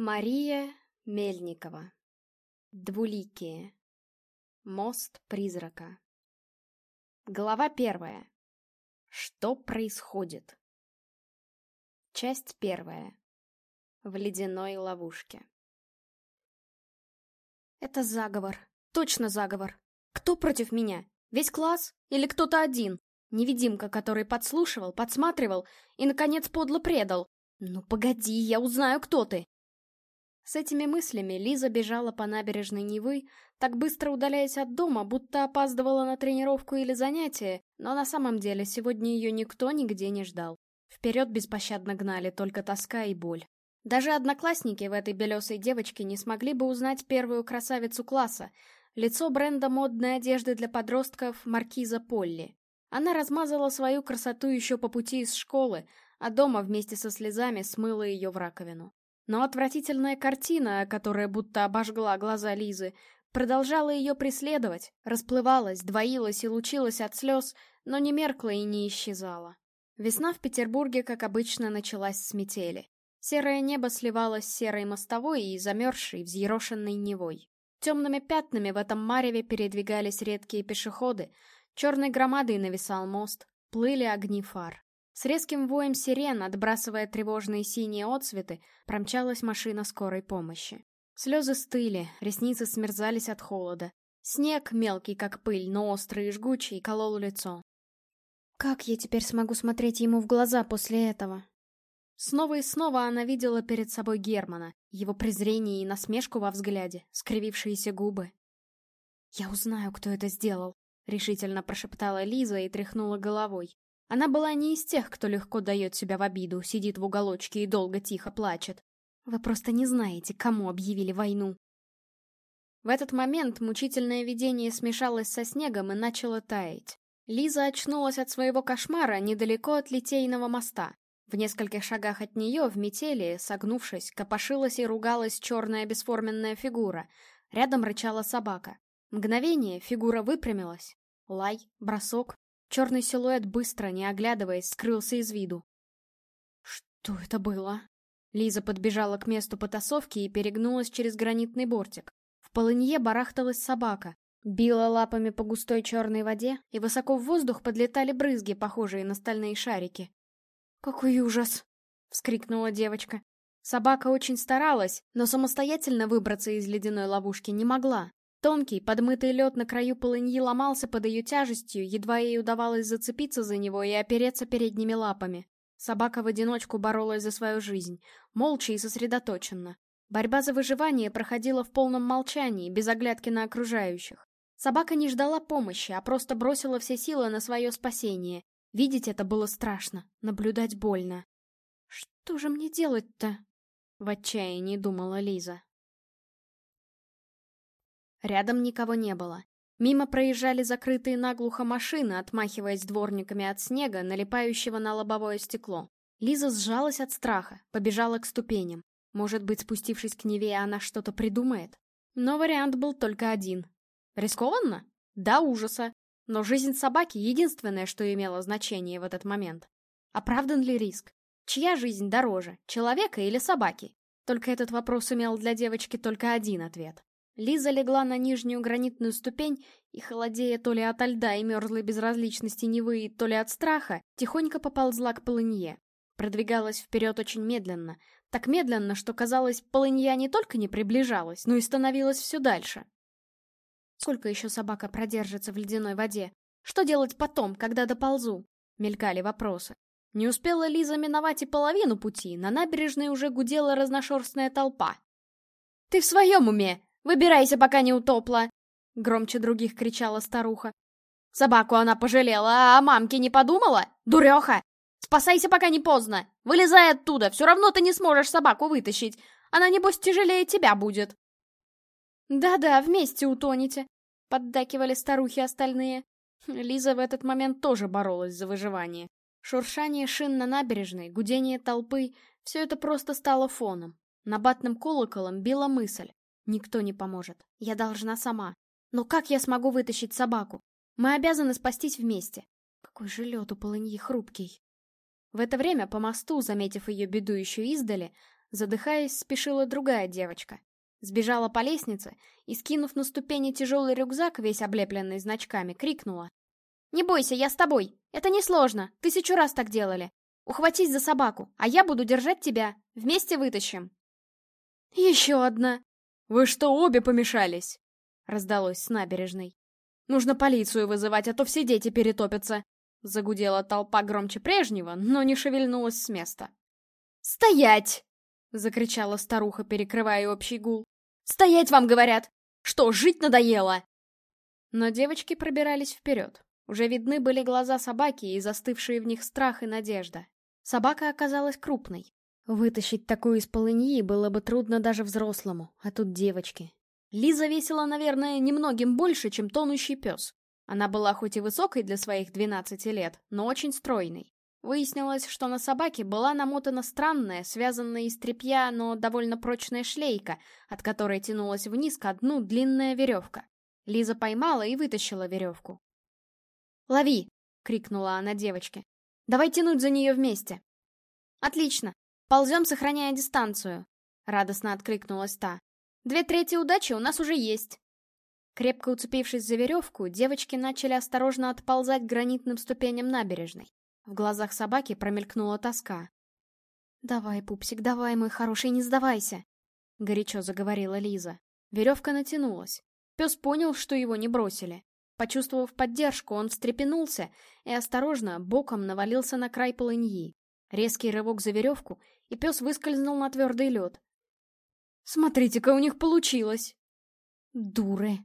Мария Мельникова. Двуликие. Мост призрака. Глава первая. Что происходит? Часть первая. В ледяной ловушке. Это заговор. Точно заговор. Кто против меня? Весь класс? Или кто-то один? Невидимка, который подслушивал, подсматривал и, наконец, подло предал. Ну погоди, я узнаю, кто ты. С этими мыслями Лиза бежала по набережной Невы, так быстро удаляясь от дома, будто опаздывала на тренировку или занятие, но на самом деле сегодня ее никто нигде не ждал. Вперед беспощадно гнали только тоска и боль. Даже одноклассники в этой белесой девочке не смогли бы узнать первую красавицу класса, лицо бренда модной одежды для подростков Маркиза Полли. Она размазала свою красоту еще по пути из школы, а дома вместе со слезами смыла ее в раковину. Но отвратительная картина, которая будто обожгла глаза Лизы, продолжала ее преследовать, расплывалась, двоилась и лучилась от слез, но не меркла и не исчезала. Весна в Петербурге, как обычно, началась с метели. Серое небо сливалось с серой мостовой и замерзшей, взъерошенной Невой. Темными пятнами в этом мареве передвигались редкие пешеходы, черной громадой нависал мост, плыли огни фар. С резким воем сирен, отбрасывая тревожные синие отцветы, промчалась машина скорой помощи. Слезы стыли, ресницы смерзались от холода. Снег, мелкий как пыль, но острый и жгучий, колол лицо. Как я теперь смогу смотреть ему в глаза после этого? Снова и снова она видела перед собой Германа, его презрение и насмешку во взгляде, скривившиеся губы. «Я узнаю, кто это сделал», — решительно прошептала Лиза и тряхнула головой. Она была не из тех, кто легко дает себя в обиду, сидит в уголочке и долго тихо плачет. Вы просто не знаете, кому объявили войну. В этот момент мучительное видение смешалось со снегом и начало таять. Лиза очнулась от своего кошмара недалеко от Литейного моста. В нескольких шагах от нее, в метели, согнувшись, копошилась и ругалась черная бесформенная фигура. Рядом рычала собака. Мгновение фигура выпрямилась. Лай, бросок, Черный силуэт быстро, не оглядываясь, скрылся из виду. Что это было? Лиза подбежала к месту потасовки и перегнулась через гранитный бортик. В полынье барахталась собака, била лапами по густой черной воде, и высоко в воздух подлетали брызги, похожие на стальные шарики. «Какой ужас!» — вскрикнула девочка. Собака очень старалась, но самостоятельно выбраться из ледяной ловушки не могла. Тонкий, подмытый лед на краю полыньи ломался под ее тяжестью, едва ей удавалось зацепиться за него и опереться передними лапами. Собака в одиночку боролась за свою жизнь, молча и сосредоточенно. Борьба за выживание проходила в полном молчании, без оглядки на окружающих. Собака не ждала помощи, а просто бросила все силы на свое спасение. Видеть это было страшно, наблюдать больно. «Что же мне делать-то?» — в отчаянии думала Лиза. Рядом никого не было. Мимо проезжали закрытые наглухо машины, отмахиваясь дворниками от снега, налипающего на лобовое стекло. Лиза сжалась от страха, побежала к ступеням. Может быть, спустившись к Неве, она что-то придумает? Но вариант был только один. Рискованно? Да, ужаса. Но жизнь собаки — единственное, что имело значение в этот момент. Оправдан ли риск? Чья жизнь дороже, человека или собаки? Только этот вопрос имел для девочки только один ответ. Лиза легла на нижнюю гранитную ступень и, холодея то ли от льда и мерзлой безразличности Невы, то ли от страха, тихонько поползла к полынье. Продвигалась вперед очень медленно. Так медленно, что, казалось, полынья не только не приближалась, но и становилась все дальше. Сколько еще собака продержится в ледяной воде? Что делать потом, когда доползу? Мелькали вопросы. Не успела Лиза миновать и половину пути, на набережной уже гудела разношерстная толпа. «Ты в своем уме?» Выбирайся, пока не утопла!» — громче других кричала старуха. «Собаку она пожалела, а о мамке не подумала? Дуреха! Спасайся, пока не поздно! Вылезай оттуда, все равно ты не сможешь собаку вытащить! Она, небось, тяжелее тебя будет!» «Да-да, вместе утонете!» — поддакивали старухи остальные. Лиза в этот момент тоже боролась за выживание. Шуршание шин на набережной, гудение толпы — все это просто стало фоном. Набатным колоколом била мысль. Никто не поможет. Я должна сама. Но как я смогу вытащить собаку? Мы обязаны спастись вместе. Какой же лед у полыньи хрупкий. В это время по мосту, заметив ее беду еще издали, задыхаясь, спешила другая девочка. Сбежала по лестнице и, скинув на ступени тяжелый рюкзак, весь облепленный значками, крикнула. «Не бойся, я с тобой! Это несложно, тысячу раз так делали! Ухватись за собаку, а я буду держать тебя! Вместе вытащим!» «Еще одна!» «Вы что, обе помешались?» — раздалось с набережной. «Нужно полицию вызывать, а то все дети перетопятся!» Загудела толпа громче прежнего, но не шевельнулась с места. «Стоять!» — закричала старуха, перекрывая общий гул. «Стоять вам говорят! Что, жить надоело?» Но девочки пробирались вперед. Уже видны были глаза собаки и застывшие в них страх и надежда. Собака оказалась крупной. Вытащить такую из полыньи было бы трудно даже взрослому, а тут девочки. Лиза весила, наверное, немногим больше, чем тонущий пес. Она была хоть и высокой для своих 12 лет, но очень стройной. Выяснилось, что на собаке была намотана странная, связанная из тряпья, но довольно прочная шлейка, от которой тянулась вниз к дну длинная веревка. Лиза поймала и вытащила веревку. «Лови!» — крикнула она девочке. «Давай тянуть за нее вместе!» «Отлично! Ползем, сохраняя дистанцию!» — радостно откликнулась та. «Две трети удачи у нас уже есть!» Крепко уцепившись за веревку, девочки начали осторожно отползать гранитным ступеням набережной. В глазах собаки промелькнула тоска. «Давай, пупсик, давай, мой хороший, не сдавайся!» — горячо заговорила Лиза. Веревка натянулась. Пес понял, что его не бросили. Почувствовав поддержку, он встрепенулся и осторожно боком навалился на край полыньи. Резкий рывок за веревку, и пес выскользнул на твердый лед. «Смотрите-ка, у них получилось!» «Дуры!»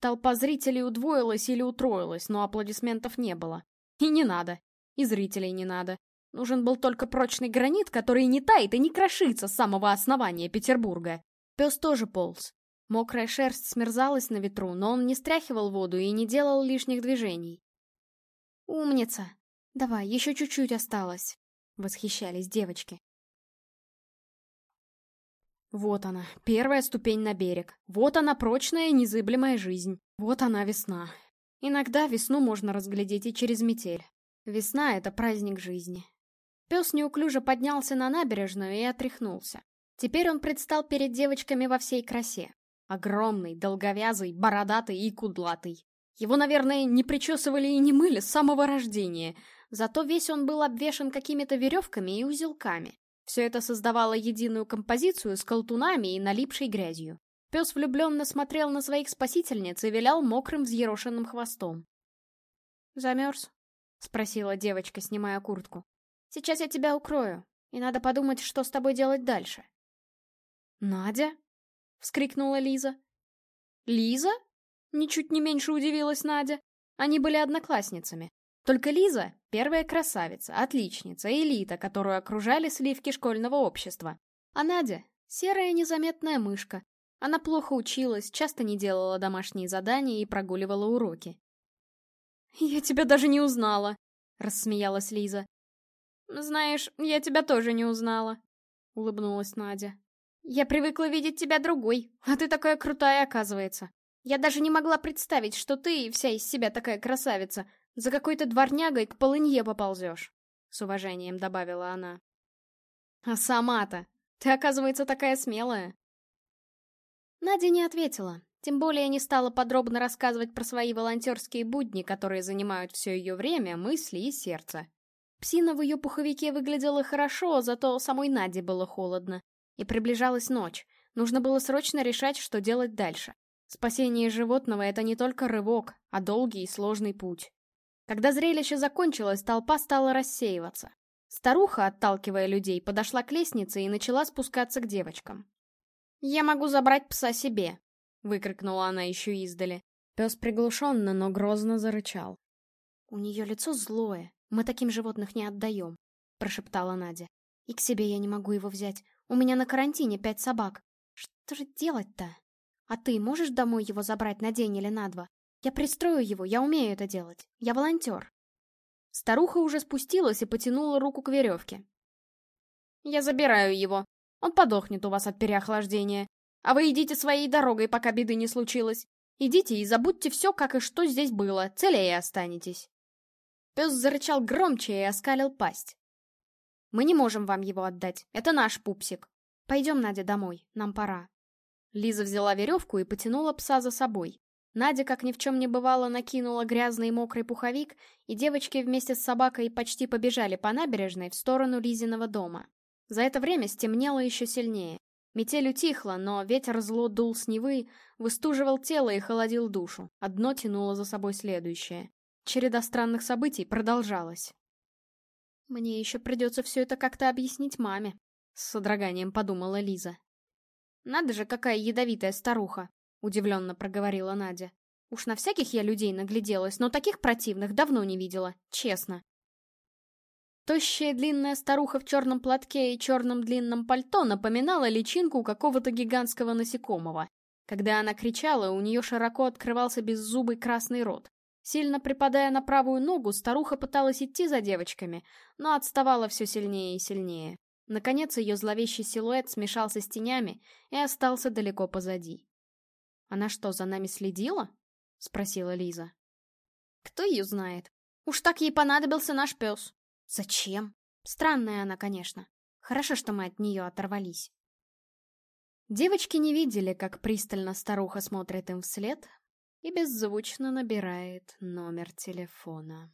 Толпа зрителей удвоилась или утроилась, но аплодисментов не было. И не надо. И зрителей не надо. Нужен был только прочный гранит, который не тает и не крошится с самого основания Петербурга. Пес тоже полз. Мокрая шерсть смерзалась на ветру, но он не стряхивал воду и не делал лишних движений. «Умница! Давай, еще чуть-чуть осталось!» — восхищались девочки. Вот она, первая ступень на берег. Вот она, прочная незыблемая жизнь. Вот она, весна. Иногда весну можно разглядеть и через метель. Весна — это праздник жизни. Пес неуклюже поднялся на набережную и отряхнулся. Теперь он предстал перед девочками во всей красе. Огромный, долговязый, бородатый и кудлатый. Его, наверное, не причесывали и не мыли с самого рождения, зато весь он был обвешан какими-то веревками и узелками. Все это создавало единую композицию с колтунами и налипшей грязью. Пес влюбленно смотрел на своих спасительниц и вилял мокрым взъерошенным хвостом. «Замерз?» — спросила девочка, снимая куртку. «Сейчас я тебя укрою, и надо подумать, что с тобой делать дальше». «Надя?» — вскрикнула Лиза. «Лиза?» — ничуть не меньше удивилась Надя. Они были одноклассницами. Только Лиза — первая красавица, отличница, элита, которую окружали сливки школьного общества. А Надя — серая незаметная мышка. Она плохо училась, часто не делала домашние задания и прогуливала уроки. «Я тебя даже не узнала», — рассмеялась Лиза. «Знаешь, я тебя тоже не узнала», — улыбнулась Надя. «Я привыкла видеть тебя другой, а ты такая крутая, оказывается. Я даже не могла представить, что ты вся из себя такая красавица, за какой-то дворнягой к полынье поползешь, — с уважением добавила она. А сама-то, ты, оказывается, такая смелая. Надя не ответила, тем более не стала подробно рассказывать про свои волонтерские будни, которые занимают все ее время, мысли и сердце. Псина в ее пуховике выглядела хорошо, зато самой Наде было холодно. И приближалась ночь. Нужно было срочно решать, что делать дальше. Спасение животного — это не только рывок, а долгий и сложный путь. Когда зрелище закончилось, толпа стала рассеиваться. Старуха, отталкивая людей, подошла к лестнице и начала спускаться к девочкам. «Я могу забрать пса себе!» — выкрикнула она еще издали. Пес приглушенно, но грозно зарычал. «У нее лицо злое, мы таким животных не отдаем», — прошептала Надя. «И к себе я не могу его взять. У меня на карантине пять собак. Что же делать-то? А ты можешь домой его забрать на день или на два? Я пристрою его, я умею это делать. Я волонтер. Старуха уже спустилась и потянула руку к веревке. Я забираю его. Он подохнет у вас от переохлаждения. А вы идите своей дорогой, пока беды не случилось. Идите и забудьте все, как и что здесь было, целее останетесь. Пес зарычал громче и оскалил пасть. Мы не можем вам его отдать. Это наш пупсик. Пойдем, Надя, домой. Нам пора. Лиза взяла веревку и потянула пса за собой. Надя, как ни в чем не бывало, накинула грязный мокрый пуховик, и девочки вместе с собакой почти побежали по набережной в сторону Лизиного дома. За это время стемнело еще сильнее. Метель утихла, но ветер зло дул с Невы, выстуживал тело и холодил душу. Одно тянуло за собой следующее. Череда странных событий продолжалась. «Мне еще придется все это как-то объяснить маме», — с содроганием подумала Лиза. «Надо же, какая ядовитая старуха!» — удивленно проговорила Надя. «Уж на всяких я людей нагляделась, но таких противных давно не видела, честно». Тощая длинная старуха в черном платке и черном длинном пальто напоминала личинку какого-то гигантского насекомого. Когда она кричала, у нее широко открывался беззубый красный рот. Сильно припадая на правую ногу, старуха пыталась идти за девочками, но отставала все сильнее и сильнее. Наконец ее зловещий силуэт смешался с тенями и остался далеко позади. «Она что, за нами следила?» — спросила Лиза. «Кто ее знает? Уж так ей понадобился наш пес. Зачем? Странная она, конечно. Хорошо, что мы от нее оторвались». Девочки не видели, как пристально старуха смотрит им вслед, и беззвучно набирает номер телефона.